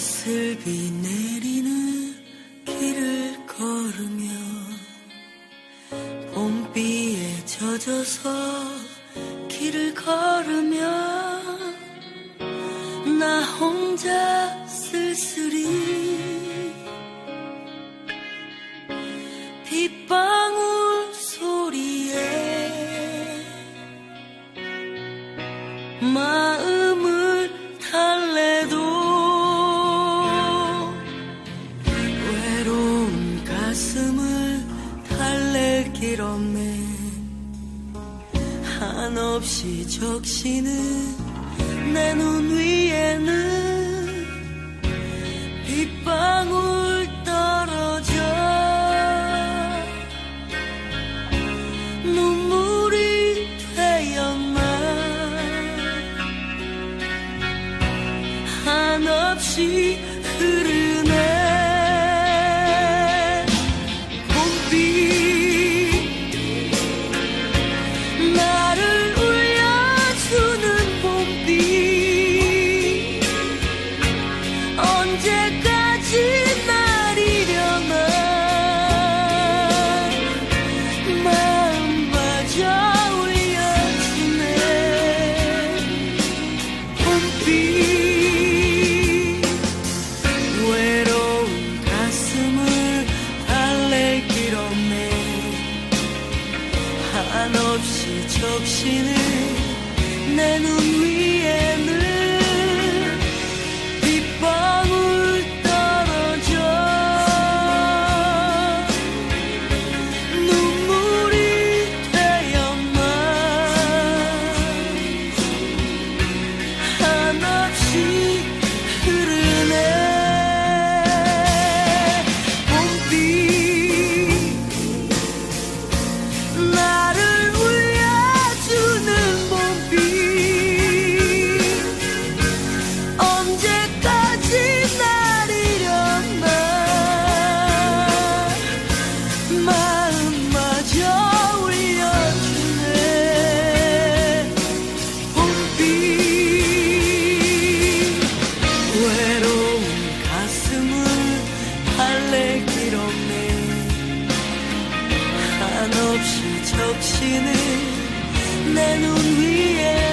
비슬비 내리는 길을 걸으며 봄비에 젖어서 길을 걸으며 나 혼자 쓸쓸히 빗방 길 없네 한없이 적시는 내 눈 위에는 빗방울 떨어져 눈물이 되었나 한없이 흐르 없이는 내 눈물 달랠 길 없네. 한없이 적시는 내 눈 위에